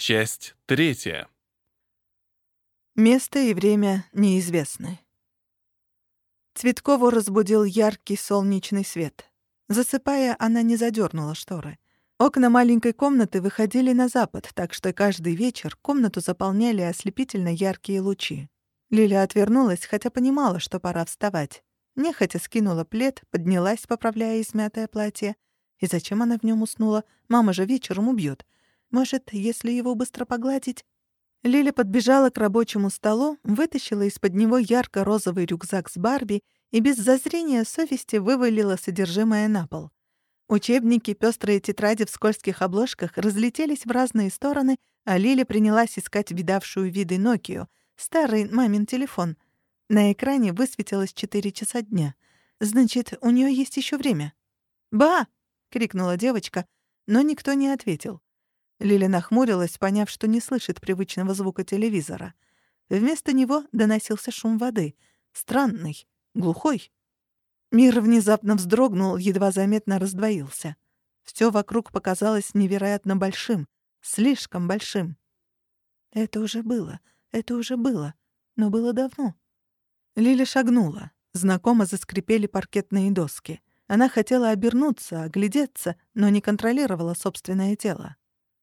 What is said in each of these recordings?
Часть третья. Место и время неизвестны. Цветкову разбудил яркий солнечный свет. Засыпая, она не задернула шторы. Окна маленькой комнаты выходили на запад, так что каждый вечер комнату заполняли ослепительно яркие лучи. Лиля отвернулась, хотя понимала, что пора вставать. Нехотя скинула плед, поднялась, поправляя измятое платье. И зачем она в нем уснула? Мама же вечером убьет. Может, если его быстро погладить? Лиля подбежала к рабочему столу, вытащила из-под него ярко-розовый рюкзак с Барби и без зазрения совести вывалила содержимое на пол. Учебники, пестрые тетради в скользких обложках разлетелись в разные стороны, а Лиля принялась искать видавшую виды Нокию, старый мамин телефон. На экране высветилось 4 часа дня. Значит, у нее есть еще время. «Ба!» — крикнула девочка, но никто не ответил. Лиля нахмурилась, поняв, что не слышит привычного звука телевизора. Вместо него доносился шум воды. Странный, глухой. Мир внезапно вздрогнул, едва заметно раздвоился. Всё вокруг показалось невероятно большим, слишком большим. Это уже было, это уже было, но было давно. Лиля шагнула. Знакомо заскрипели паркетные доски. Она хотела обернуться, оглядеться, но не контролировала собственное тело.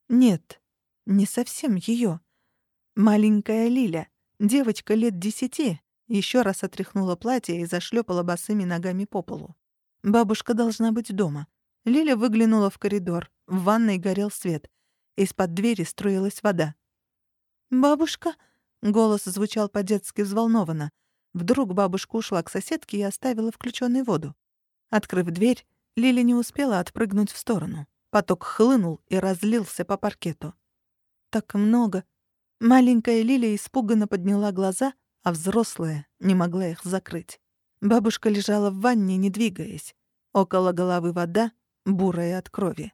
Нет, не совсем её. Маленькая Лиля, девочка лет десяти, ещё раз отряхнула платье и зашлёпала босыми ногами по полу. Бабушка должна быть дома. Лиля выглянула в коридор. В ванной горел свет. Из-под двери струилась вода. «Бабушка?» — голос звучал по-детски взволнованно. Вдруг бабушка ушла к соседке и оставила включённой воду. Открыв дверь, Лиля не успела отпрыгнуть в сторону. Поток хлынул и разлился по паркету. Так много. Маленькая Лилия испуганно подняла глаза, а взрослая не могла их закрыть. Бабушка лежала в ванне, не двигаясь. Около головы вода, бурая от крови.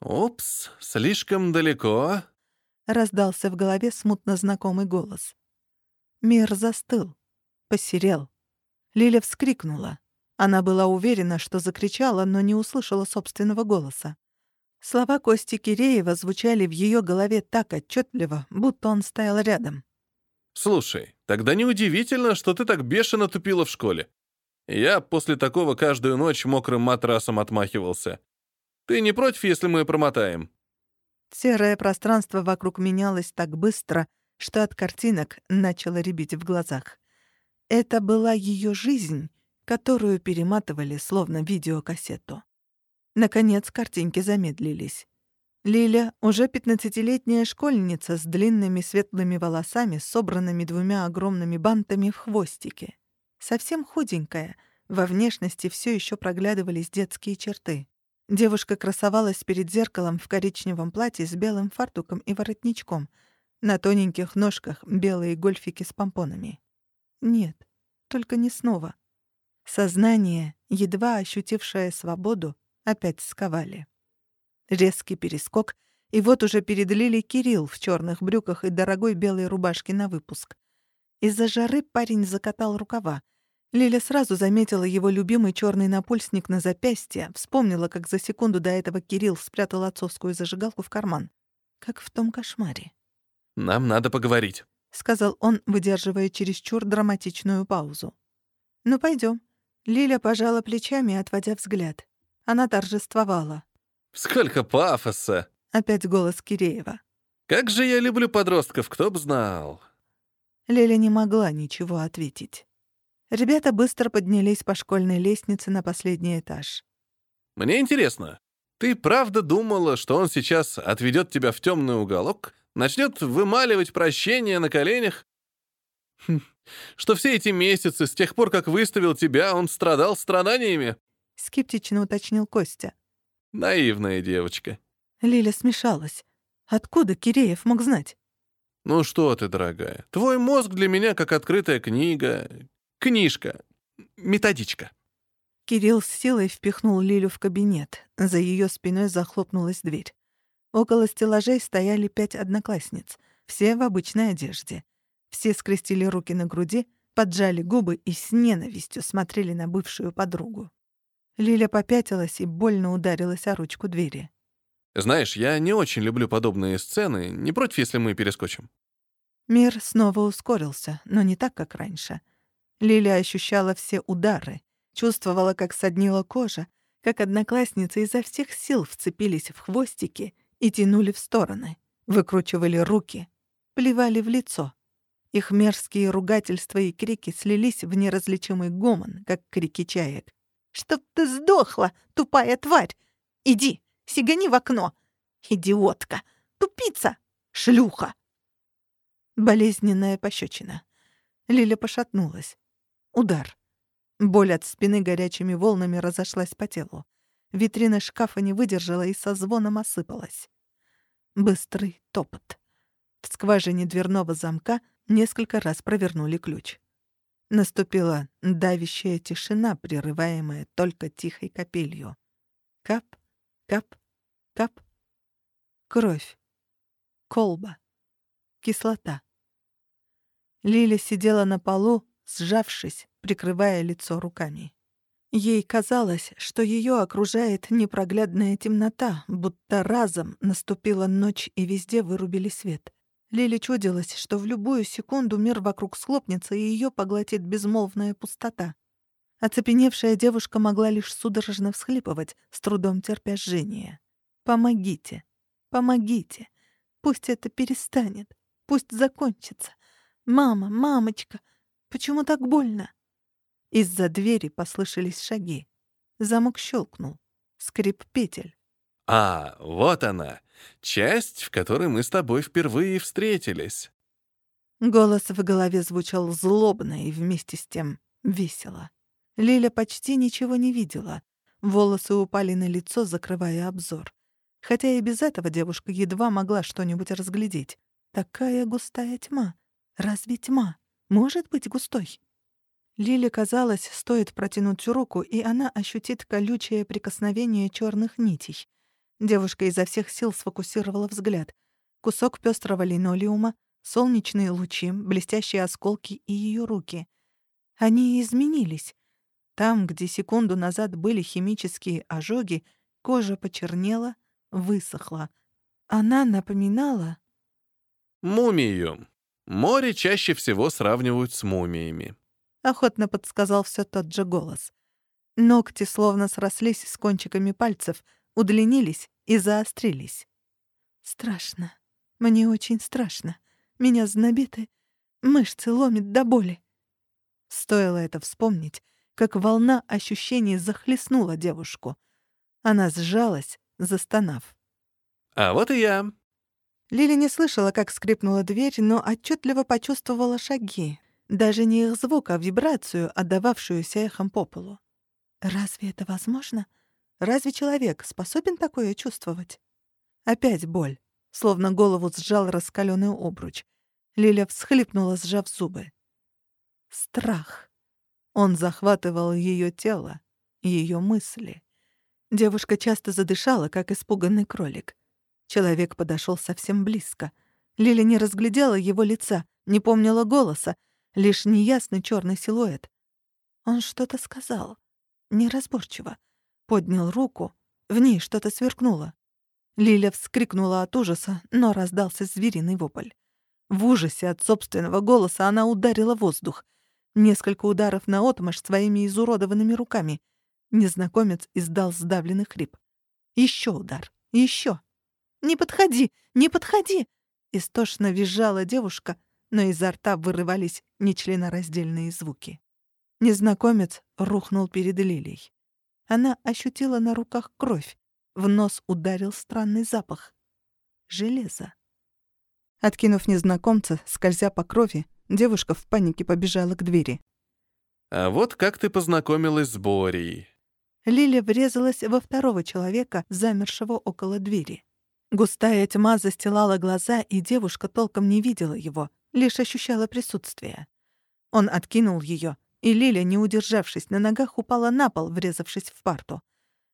«Упс, слишком далеко», — раздался в голове смутно знакомый голос. Мир застыл, посерел. Лиля вскрикнула. Она была уверена, что закричала, но не услышала собственного голоса. Слова Кости Киреева звучали в ее голове так отчетливо, будто он стоял рядом. «Слушай, тогда неудивительно, что ты так бешено тупила в школе. Я после такого каждую ночь мокрым матрасом отмахивался. Ты не против, если мы промотаем?» Серое пространство вокруг менялось так быстро, что от картинок начало рябить в глазах. Это была ее жизнь, которую перематывали словно видеокассету. Наконец картинки замедлились. Лиля, уже пятнадцатилетняя школьница с длинными светлыми волосами, собранными двумя огромными бантами в хвостике. Совсем худенькая, во внешности все еще проглядывались детские черты. Девушка красовалась перед зеркалом в коричневом платье с белым фартуком и воротничком. На тоненьких ножках белые гольфики с помпонами. Нет, только не снова. Сознание, едва ощутившее свободу, опять сковали. Резкий перескок, и вот уже перед Лили Кирилл в черных брюках и дорогой белой рубашке на выпуск. Из-за жары парень закатал рукава. Лиля сразу заметила его любимый черный напульсник на запястье, вспомнила, как за секунду до этого Кирилл спрятал отцовскую зажигалку в карман. Как в том кошмаре. «Нам надо поговорить», — сказал он, выдерживая чересчур драматичную паузу. «Ну, пойдем. Лиля пожала плечами, отводя взгляд. Она торжествовала. «Сколько пафоса!» — опять голос Киреева. «Как же я люблю подростков, кто б знал!» Леля не могла ничего ответить. Ребята быстро поднялись по школьной лестнице на последний этаж. «Мне интересно, ты правда думала, что он сейчас отведет тебя в темный уголок, начнет вымаливать прощение на коленях? Хм, что все эти месяцы, с тех пор, как выставил тебя, он страдал страданиями?» — скептично уточнил Костя. «Наивная девочка». Лиля смешалась. Откуда Киреев мог знать? «Ну что ты, дорогая, твой мозг для меня как открытая книга. Книжка. Методичка». Кирилл с силой впихнул Лилю в кабинет. За ее спиной захлопнулась дверь. Около стеллажей стояли пять одноклассниц, все в обычной одежде. Все скрестили руки на груди, поджали губы и с ненавистью смотрели на бывшую подругу. Лиля попятилась и больно ударилась о ручку двери. Знаешь, я не очень люблю подобные сцены. Не против, если мы перескочим?» Мир снова ускорился, но не так, как раньше. Лиля ощущала все удары, чувствовала, как соднила кожа, как одноклассницы изо всех сил вцепились в хвостики и тянули в стороны, выкручивали руки, плевали в лицо. Их мерзкие ругательства и крики слились в неразличимый гомон, как крики чаек. «Чтоб ты сдохла, тупая тварь! Иди, сигани в окно! Идиотка! Тупица! Шлюха!» Болезненная пощечина. Лиля пошатнулась. Удар. Боль от спины горячими волнами разошлась по телу. Витрина шкафа не выдержала и со звоном осыпалась. Быстрый топот. В скважине дверного замка несколько раз провернули ключ. Наступила давящая тишина, прерываемая только тихой капелью. Кап, кап, кап. Кровь. Колба. Кислота. Лиля сидела на полу, сжавшись, прикрывая лицо руками. Ей казалось, что ее окружает непроглядная темнота, будто разом наступила ночь и везде вырубили свет. Лиле чудилось, что в любую секунду мир вокруг схлопнется и ее поглотит безмолвная пустота. Оцепеневшая девушка могла лишь судорожно всхлипывать, с трудом терпя жжение. «Помогите! Помогите! Пусть это перестанет! Пусть закончится! Мама, мамочка! Почему так больно?» Из-за двери послышались шаги. Замок щелкнул. Скрип петель. «А, вот она, часть, в которой мы с тобой впервые встретились». Голос в голове звучал злобно и вместе с тем весело. Лиля почти ничего не видела. Волосы упали на лицо, закрывая обзор. Хотя и без этого девушка едва могла что-нибудь разглядеть. Такая густая тьма. Разве тьма может быть густой? Лиле казалось, стоит протянуть руку, и она ощутит колючее прикосновение черных нитей. Девушка изо всех сил сфокусировала взгляд. Кусок пестрого линолеума, солнечные лучи, блестящие осколки и ее руки. Они изменились. Там, где секунду назад были химические ожоги, кожа почернела, высохла. Она напоминала... Мумию. Море чаще всего сравнивают с мумиями. — охотно подсказал все тот же голос. Ногти словно срослись с кончиками пальцев, удлинились и заострились. «Страшно. Мне очень страшно. Меня знобит и мышцы ломит до боли». Стоило это вспомнить, как волна ощущений захлестнула девушку. Она сжалась, застонав. «А вот и я». Лили не слышала, как скрипнула дверь, но отчетливо почувствовала шаги, даже не их звук, а вибрацию, отдававшуюся эхом по полу. Разве это возможно? Разве человек способен такое чувствовать? Опять боль, словно голову сжал раскаленный обруч. Лиля всхлипнула, сжав зубы. Страх. Он захватывал ее тело, ее мысли. Девушка часто задышала, как испуганный кролик. Человек подошел совсем близко. Лиля не разглядела его лица, не помнила голоса, лишь неясный черный силуэт. Он что-то сказал. Неразборчиво. Поднял руку. В ней что-то сверкнуло. Лиля вскрикнула от ужаса, но раздался звериный вопль. В ужасе от собственного голоса она ударила воздух. Несколько ударов на наотмашь своими изуродованными руками. Незнакомец издал сдавленный хрип. Еще удар. Еще. «Не подходи! Не подходи!» Истошно визжала девушка, но изо рта вырывались нечленораздельные звуки. Незнакомец рухнул перед Лилией. Она ощутила на руках кровь. В нос ударил странный запах. Железо. Откинув незнакомца, скользя по крови, девушка в панике побежала к двери. «А вот как ты познакомилась с Борей?» Лиля врезалась во второго человека, замершего около двери. Густая тьма застилала глаза, и девушка толком не видела его, лишь ощущала присутствие. Он откинул ее, и Лиля, не удержавшись на ногах, упала на пол, врезавшись в парту.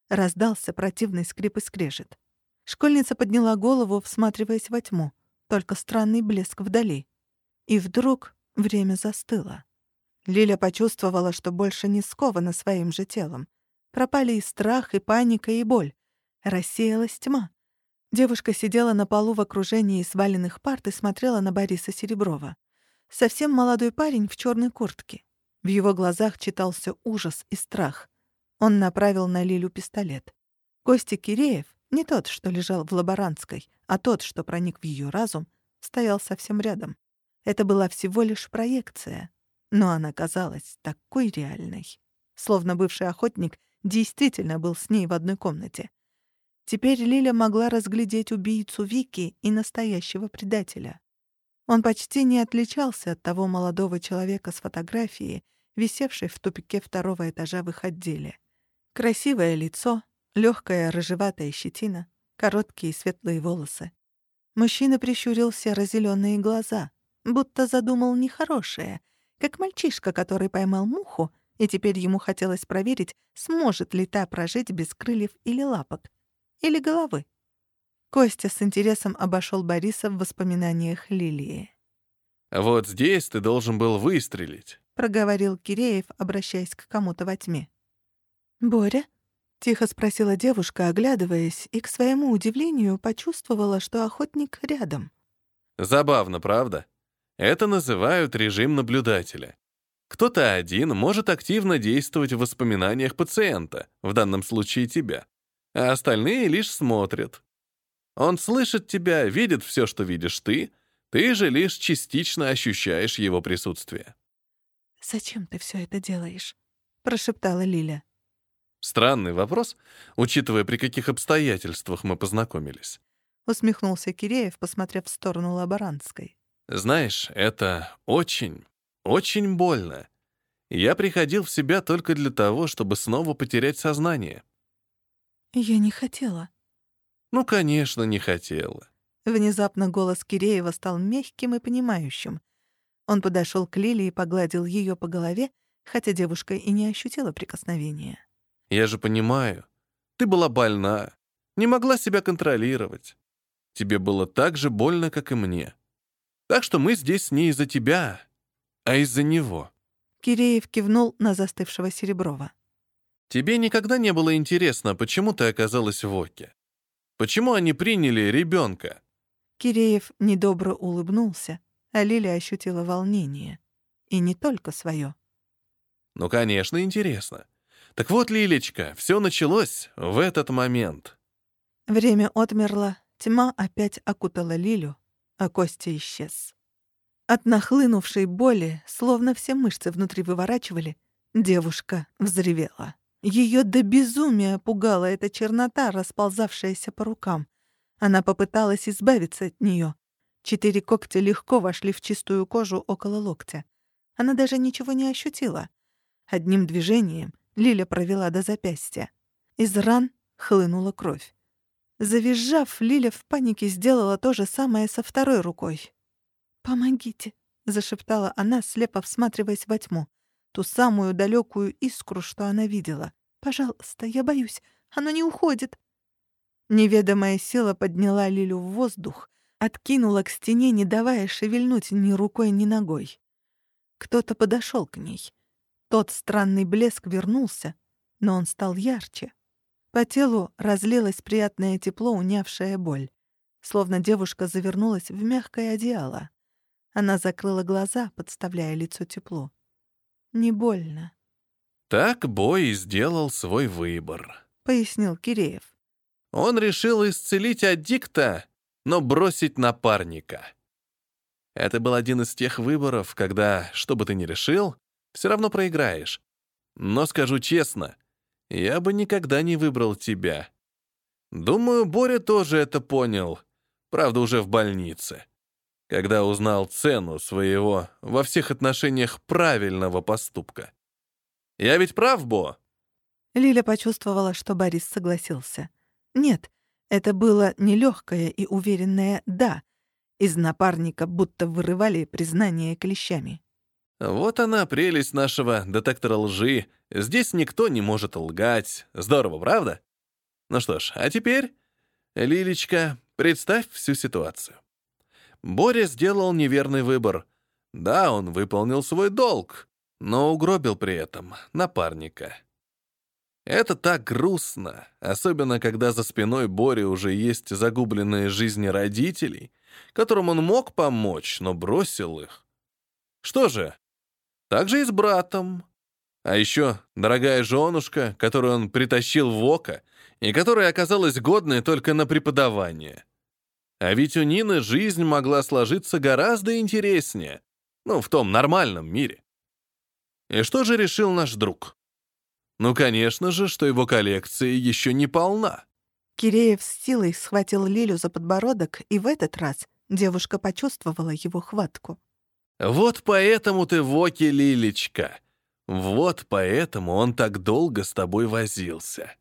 Раздался противный скрип и скрежет. Школьница подняла голову, всматриваясь во тьму. Только странный блеск вдали. И вдруг время застыло. Лиля почувствовала, что больше не скована своим же телом. Пропали и страх, и паника, и боль. Рассеялась тьма. Девушка сидела на полу в окружении сваленных парт и смотрела на Бориса Сереброва. Совсем молодой парень в черной куртке. В его глазах читался ужас и страх. Он направил на Лилю пистолет. Костя Киреев, не тот, что лежал в лаборантской, а тот, что проник в ее разум, стоял совсем рядом. Это была всего лишь проекция, но она казалась такой реальной. Словно бывший охотник действительно был с ней в одной комнате. Теперь Лиля могла разглядеть убийцу Вики и настоящего предателя. Он почти не отличался от того молодого человека с фотографией, висевшей в тупике второго этажа в их отделе. Красивое лицо, легкая рыжеватая щетина, короткие светлые волосы. Мужчина прищурил серо-зеленые глаза, будто задумал нехорошее, как мальчишка, который поймал муху, и теперь ему хотелось проверить, сможет ли та прожить без крыльев или лапок. Или головы? Костя с интересом обошел Бориса в воспоминаниях Лилии. «Вот здесь ты должен был выстрелить», — проговорил Киреев, обращаясь к кому-то во тьме. «Боря?» — тихо спросила девушка, оглядываясь, и, к своему удивлению, почувствовала, что охотник рядом. «Забавно, правда? Это называют режим наблюдателя. Кто-то один может активно действовать в воспоминаниях пациента, в данном случае тебя а остальные лишь смотрят. Он слышит тебя, видит все, что видишь ты, ты же лишь частично ощущаешь его присутствие. «Зачем ты все это делаешь?» — прошептала Лиля. Странный вопрос, учитывая, при каких обстоятельствах мы познакомились. Усмехнулся Киреев, посмотрев в сторону лаборантской. Знаешь, это очень, очень больно. Я приходил в себя только для того, чтобы снова потерять сознание. «Я не хотела». «Ну, конечно, не хотела». Внезапно голос Киреева стал мягким и понимающим. Он подошел к Лиле и погладил ее по голове, хотя девушка и не ощутила прикосновения. «Я же понимаю. Ты была больна, не могла себя контролировать. Тебе было так же больно, как и мне. Так что мы здесь не из-за тебя, а из-за него». Киреев кивнул на застывшего Сереброва. Тебе никогда не было интересно, почему ты оказалась в Оке? Почему они приняли ребенка? Киреев недобро улыбнулся, а Лиля ощутила волнение. И не только свое. Ну, конечно, интересно. Так вот, Лилечка, все началось в этот момент. Время отмерло, тьма опять окутала Лилю, а Костя исчез. От нахлынувшей боли, словно все мышцы внутри выворачивали, девушка взревела. Ее до безумия пугала эта чернота, расползавшаяся по рукам. Она попыталась избавиться от нее. Четыре когтя легко вошли в чистую кожу около локтя. Она даже ничего не ощутила. Одним движением Лиля провела до запястья. Из ран хлынула кровь. Завизжав, Лиля в панике сделала то же самое со второй рукой. «Помогите», — зашептала она, слепо всматриваясь во тьму ту самую далекую искру, что она видела. «Пожалуйста, я боюсь, оно не уходит». Неведомая сила подняла Лилю в воздух, откинула к стене, не давая шевельнуть ни рукой, ни ногой. Кто-то подошел к ней. Тот странный блеск вернулся, но он стал ярче. По телу разлилось приятное тепло, унявшее боль. Словно девушка завернулась в мягкое одеяло. Она закрыла глаза, подставляя лицо теплу. Не больно. Так Бой сделал свой выбор, пояснил Киреев. Он решил исцелить аддикта, но бросить напарника. Это был один из тех выборов, когда, что бы ты ни решил, все равно проиграешь. Но скажу честно, я бы никогда не выбрал тебя. Думаю, Боря тоже это понял, правда, уже в больнице когда узнал цену своего во всех отношениях правильного поступка. Я ведь прав, Бо? Лиля почувствовала, что Борис согласился. Нет, это было нелегкое и уверенное «да». Из напарника будто вырывали признание клещами. Вот она, прелесть нашего детектора лжи. Здесь никто не может лгать. Здорово, правда? Ну что ж, а теперь, Лилечка, представь всю ситуацию. Боря сделал неверный выбор. Да, он выполнил свой долг, но угробил при этом напарника. Это так грустно, особенно когда за спиной Бори уже есть загубленные жизни родителей, которым он мог помочь, но бросил их. Что же, так же и с братом. А еще дорогая женушка, которую он притащил в око, и которая оказалась годной только на преподавание. А ведь у Нины жизнь могла сложиться гораздо интереснее, ну, в том нормальном мире. И что же решил наш друг? Ну, конечно же, что его коллекция еще не полна. Киреев с силой схватил Лилю за подбородок, и в этот раз девушка почувствовала его хватку. «Вот поэтому ты в оке, Лилечка. Вот поэтому он так долго с тобой возился».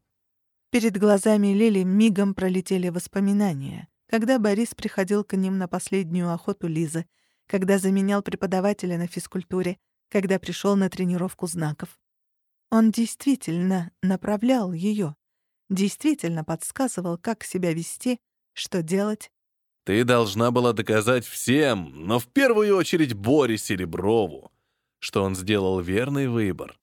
Перед глазами Лили мигом пролетели воспоминания, когда Борис приходил к ним на последнюю охоту Лизы, когда заменял преподавателя на физкультуре, когда пришел на тренировку знаков. Он действительно направлял ее, действительно подсказывал, как себя вести, что делать. Ты должна была доказать всем, но в первую очередь Боре Сереброву, что он сделал верный выбор.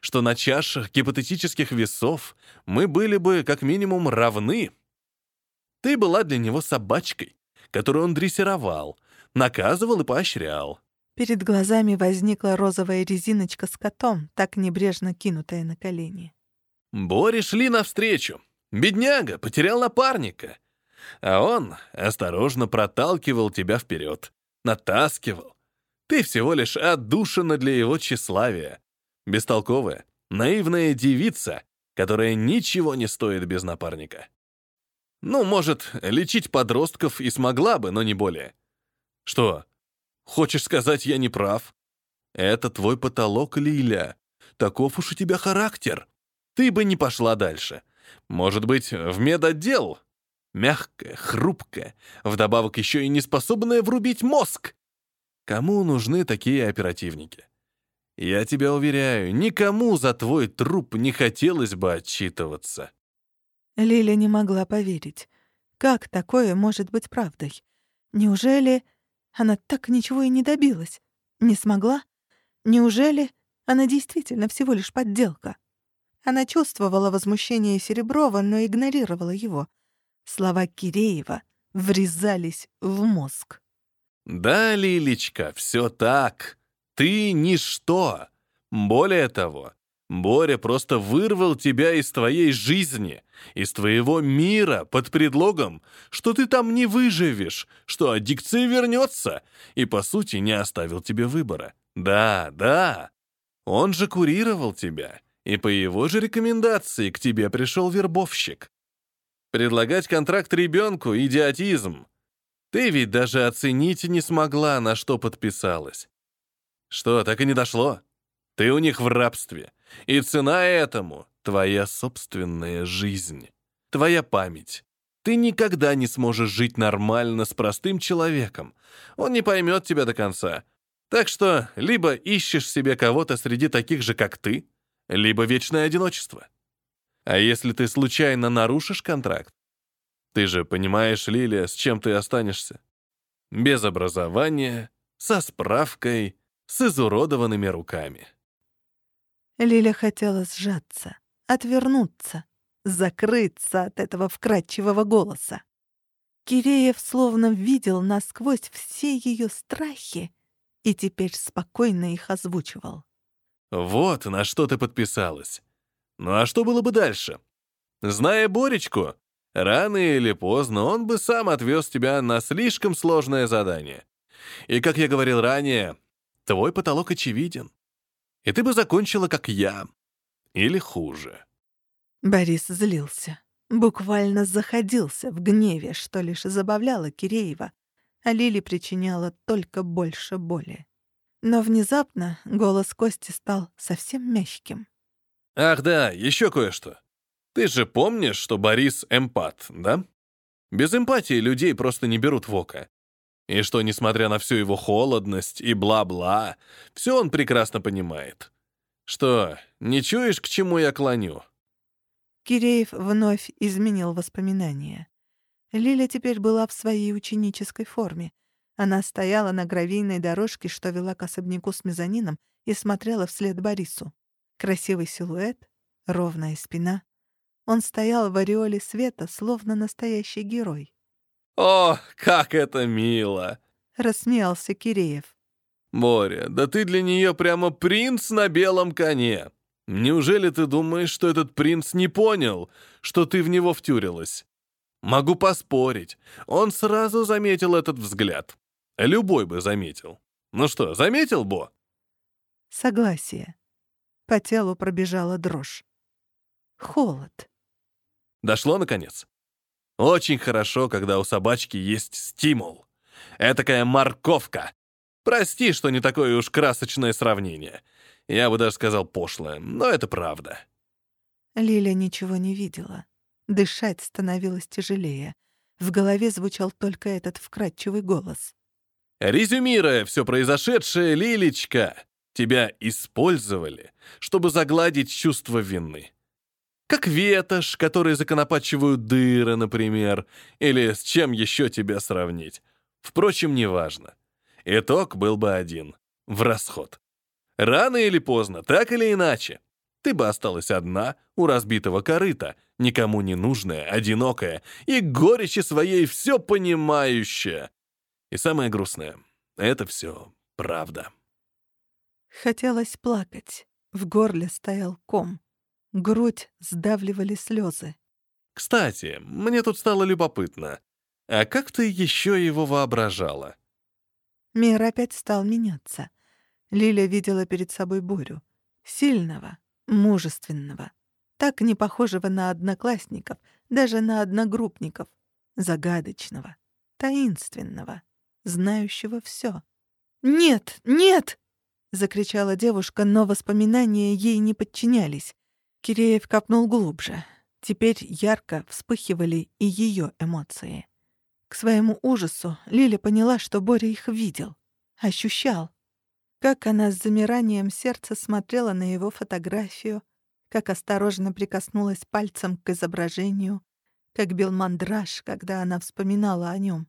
Что на чашах гипотетических весов мы были бы как минимум равны. Ты была для него собачкой, которую он дрессировал, наказывал и поощрял. Перед глазами возникла розовая резиночка с котом, так небрежно кинутая на колени. Боре шли навстречу. Бедняга потерял напарника. А он осторожно проталкивал тебя вперед, натаскивал. Ты всего лишь отдушина для его тщеславия. Бестолковая, наивная девица, которая ничего не стоит без напарника. Ну, может, лечить подростков и смогла бы, но не более. Что, хочешь сказать, я не прав? Это твой потолок, Лиля. Таков уж у тебя характер. Ты бы не пошла дальше. Может быть, в медотдел? Мягкая, хрупкая, вдобавок еще и не способная врубить мозг. Кому нужны такие оперативники? Я тебя уверяю, никому за твой труп не хотелось бы отчитываться. Лиля не могла поверить. Как такое может быть правдой? Неужели она так ничего и не добилась? Не смогла? Неужели она действительно всего лишь подделка? Она чувствовала возмущение Сереброва, но игнорировала его — Слова Киреева врезались в мозг. «Да, Лилечка, все так. Ты ничто. Более того, Боря просто вырвал тебя из твоей жизни, из твоего мира под предлогом, что ты там не выживешь, что аддикция вернется, и, по сути, не оставил тебе выбора. Да, да. Он же курировал тебя, и по его же рекомендации к тебе пришел вербовщик. Предлагать контракт ребенку — идиотизм. Ты ведь даже оценить не смогла, на что подписалась. Что, так и не дошло? Ты у них в рабстве. И цена этому — твоя собственная жизнь, твоя память. Ты никогда не сможешь жить нормально с простым человеком. Он не поймет тебя до конца. Так что либо ищешь себе кого-то среди таких же, как ты, либо вечное одиночество. А если ты случайно нарушишь контракт? Ты же понимаешь, Лилия, с чем ты останешься? Без образования, со справкой, с изуродованными руками. Лиля хотела сжаться, отвернуться, закрыться от этого вкрадчивого голоса. Киреев словно видел насквозь все ее страхи и теперь спокойно их озвучивал. «Вот на что ты подписалась. Ну а что было бы дальше? Зная Боречку, рано или поздно он бы сам отвез тебя на слишком сложное задание. И, как я говорил ранее, твой потолок очевиден. И ты бы закончила, как я. Или хуже. Борис злился. Буквально заходился в гневе, что лишь забавляло Киреева, а Лили причиняла только больше боли. Но внезапно голос Кости стал совсем мягким. Ах да, еще кое-что. Ты же помнишь, что Борис эмпат, да? Без эмпатии людей просто не берут в око. И что, несмотря на всю его холодность и бла-бла, все он прекрасно понимает. Что, не чуешь, к чему я клоню?» Киреев вновь изменил воспоминания. Лиля теперь была в своей ученической форме. Она стояла на гравийной дорожке, что вела к особняку с мезонином, и смотрела вслед Борису. Красивый силуэт, ровная спина. Он стоял в ореоле света, словно настоящий герой. «О, как это мило!» — рассмеялся Киреев. «Боря, да ты для нее прямо принц на белом коне. Неужели ты думаешь, что этот принц не понял, что ты в него втюрилась? Могу поспорить, он сразу заметил этот взгляд. Любой бы заметил. Ну что, заметил, Бо?» Согласие. По телу пробежала дрожь. Холод. Дошло, наконец? Очень хорошо, когда у собачки есть стимул. Этакая морковка. Прости, что не такое уж красочное сравнение. Я бы даже сказал пошлое, но это правда. Лиля ничего не видела. Дышать становилось тяжелее. В голове звучал только этот вкрадчивый голос. Резюмируя все произошедшее, Лилечка, тебя использовали, чтобы загладить чувство вины. Как ветошь, которые законопачивают дыры, например, или с чем еще тебя сравнить. Впрочем, неважно. Итог был бы один — в расход. Рано или поздно, так или иначе, ты бы осталась одна у разбитого корыта, никому не нужная, одинокая и горечи своей все понимающая. И самое грустное — это все правда. Хотелось плакать. В горле стоял ком. Грудь сдавливали слезы. Кстати, мне тут стало любопытно. А как ты еще его воображала? Мир опять стал меняться. Лиля видела перед собой Борю. Сильного, мужественного. Так не похожего на одноклассников, даже на одногруппников. Загадочного, таинственного, знающего все. «Нет, нет!» — закричала девушка, но воспоминания ей не подчинялись. Киреев копнул глубже. Теперь ярко вспыхивали и ее эмоции. К своему ужасу Лиля поняла, что Боря их видел, ощущал. Как она с замиранием сердца смотрела на его фотографию, как осторожно прикоснулась пальцем к изображению, как бил мандраж, когда она вспоминала о нем.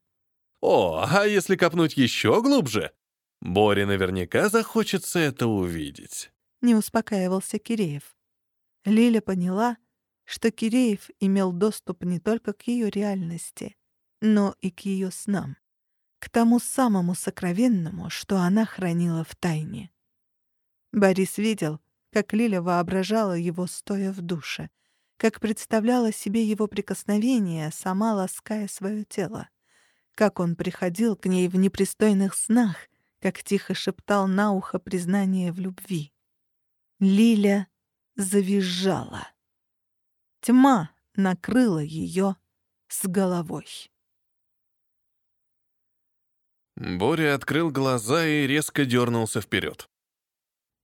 О, а если копнуть еще глубже? Боре наверняка захочется это увидеть. Не успокаивался Киреев. Лиля поняла, что Киреев имел доступ не только к ее реальности, но и к ее снам, к тому самому сокровенному, что она хранила в тайне. Борис видел, как Лиля воображала его, стоя в душе, как представляла себе его прикосновение, сама лаская свое тело, как он приходил к ней в непристойных снах, как тихо шептал на ухо признание в любви. Лиля завизжала. Тьма накрыла ее с головой. Боря открыл глаза и резко дернулся вперед.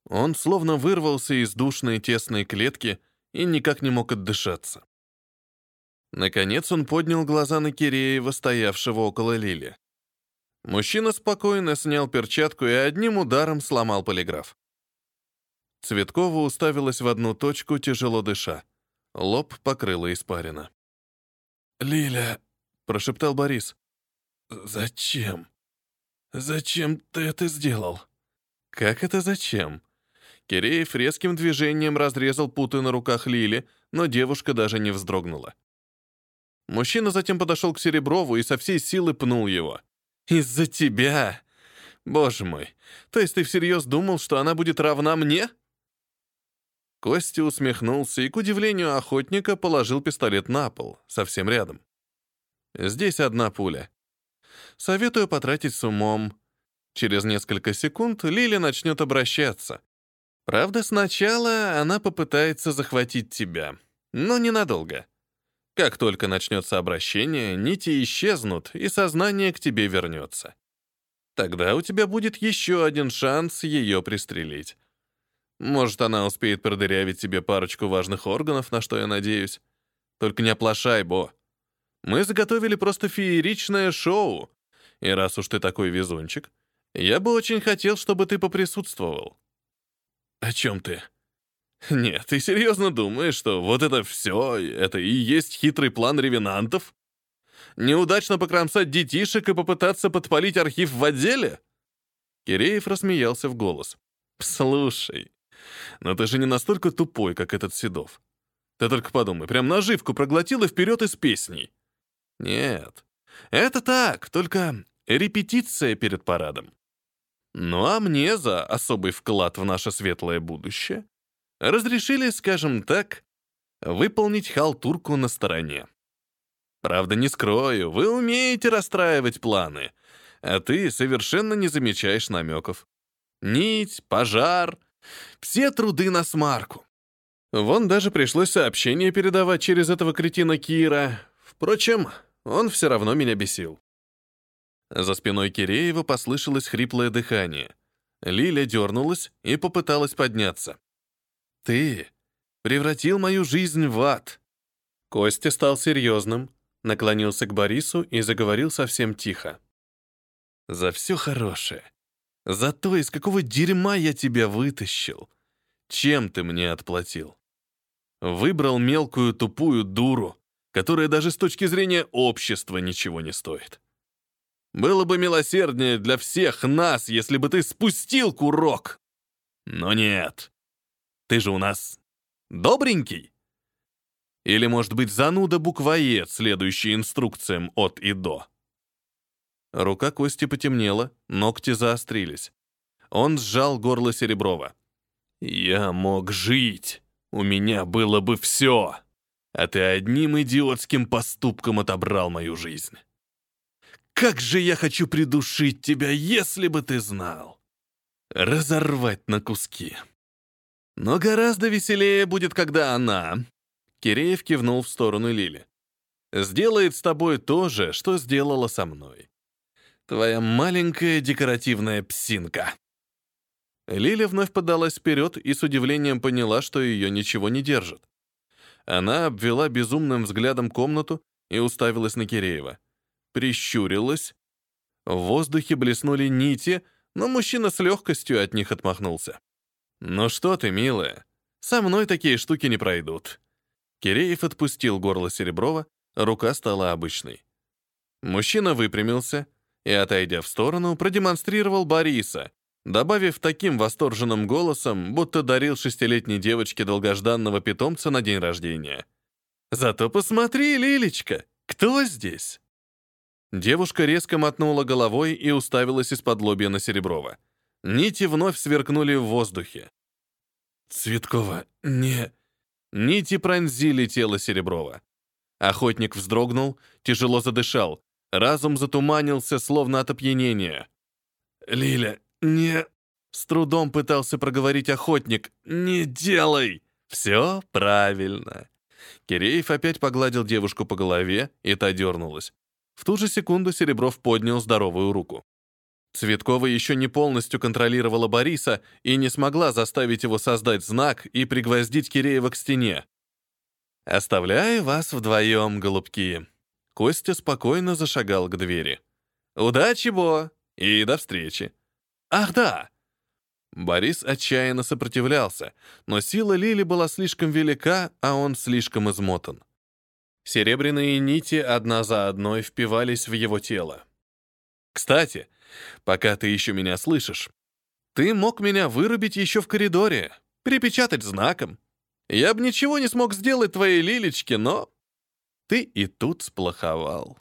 Он словно вырвался из душной тесной клетки и никак не мог отдышаться. Наконец он поднял глаза на Киреева, стоявшего около Лили. Мужчина спокойно снял перчатку и одним ударом сломал полиграф. Цветкова уставилась в одну точку, тяжело дыша. Лоб покрыла испарина. «Лиля», — прошептал Борис, — «зачем?» «Зачем ты это сделал?» «Как это зачем?» Киреев резким движением разрезал путы на руках Лили, но девушка даже не вздрогнула. Мужчина затем подошел к Сереброву и со всей силы пнул его. «Из-за тебя! Боже мой, то есть ты всерьез думал, что она будет равна мне?» Костя усмехнулся и, к удивлению охотника, положил пистолет на пол, совсем рядом. «Здесь одна пуля. Советую потратить с умом. Через несколько секунд Лили начнет обращаться. Правда, сначала она попытается захватить тебя, но ненадолго. Как только начнется обращение, нити исчезнут, и сознание к тебе вернется. Тогда у тебя будет еще один шанс ее пристрелить. Может, она успеет продырявить тебе парочку важных органов, на что я надеюсь. Только не оплошай, Бо. Мы заготовили просто фееричное шоу, и раз уж ты такой везунчик, я бы очень хотел, чтобы ты поприсутствовал». «О чем ты?» «Нет, ты серьезно думаешь, что вот это все, это и есть хитрый план ревенантов? Неудачно покромсать детишек и попытаться подпалить архив в отделе?» Киреев рассмеялся в голос. «Слушай, Но ты же не настолько тупой, как этот Седов. Ты только подумай, прям наживку проглотил и вперед из песней. Нет, это так, только репетиция перед парадом. Ну а мне за особый вклад в наше светлое будущее разрешили, скажем так, выполнить халтурку на стороне. Правда, не скрою, вы умеете расстраивать планы, а ты совершенно не замечаешь намеков. Нить, пожар — все труды на смарку. Вон даже пришлось сообщение передавать через этого кретина Кира. Впрочем, он все равно меня бесил. За спиной Киреева послышалось хриплое дыхание. Лиля дернулась и попыталась подняться. «Ты превратил мою жизнь в ад!» Костя стал серьезным, наклонился к Борису и заговорил совсем тихо. «За все хорошее. За то, из какого дерьма я тебя вытащил. Чем ты мне отплатил? Выбрал мелкую тупую дуру, которая даже с точки зрения общества ничего не стоит. Было бы милосерднее для всех нас, если бы ты спустил курок. Но нет. Ты же у нас добренький. Или, может быть, зануда-буквоед, следующий инструкциям от и до. Рука Кости потемнела, ногти заострились. Он сжал горло Сереброва. «Я мог жить. У меня было бы все. А ты одним идиотским поступком отобрал мою жизнь. Как же я хочу придушить тебя, если бы ты знал. Разорвать на куски. Но гораздо веселее будет, когда она, Киреев кивнул в сторону Лили. «Сделает с тобой то же, что сделала со мной. Твоя маленькая декоративная псинка». Лиля вновь подалась вперед и с удивлением поняла, что ее ничего не держит. Она обвела безумным взглядом комнату и уставилась на Киреева. Прищурилась. В воздухе блеснули нити, но мужчина с легкостью от них отмахнулся. «Ну что ты, милая, со мной такие штуки не пройдут. Киреев отпустил горло Сереброва, рука стала обычной. Мужчина выпрямился и, отойдя в сторону, продемонстрировал Бориса, добавив таким восторженным голосом, будто дарил шестилетней девочке долгожданного питомца на день рождения. «Зато посмотри, Лилечка, кто здесь?» Девушка резко мотнула головой и уставилась из-под лобья на Сереброва. Нити вновь сверкнули в воздухе. «Цветкова, не...» Нити пронзили тело Сереброва. Охотник вздрогнул, тяжело задышал. Разум затуманился, словно от опьянения. «Лиля, не...» С трудом пытался проговорить охотник. «Не делай!» «Все правильно». Киреев опять погладил девушку по голове, и та дернулась. В ту же секунду Серебров поднял здоровую руку. Цветкова еще не полностью контролировала Бориса и не смогла заставить его создать знак и пригвоздить Киреева к стене. «Оставляю вас вдвоем, голубки». Костя спокойно зашагал к двери. «Удачи, Бо, и до встречи». «Ах, да!» Борис отчаянно сопротивлялся, но сила Лили была слишком велика, а он слишком измотан. Серебряные нити одна за одной впивались в его тело. «Кстати, пока ты еще меня слышишь. Ты мог меня вырубить еще в коридоре, припечатать знаком. Я бы ничего не смог сделать твоей Лилечке, но ты и тут сплоховал.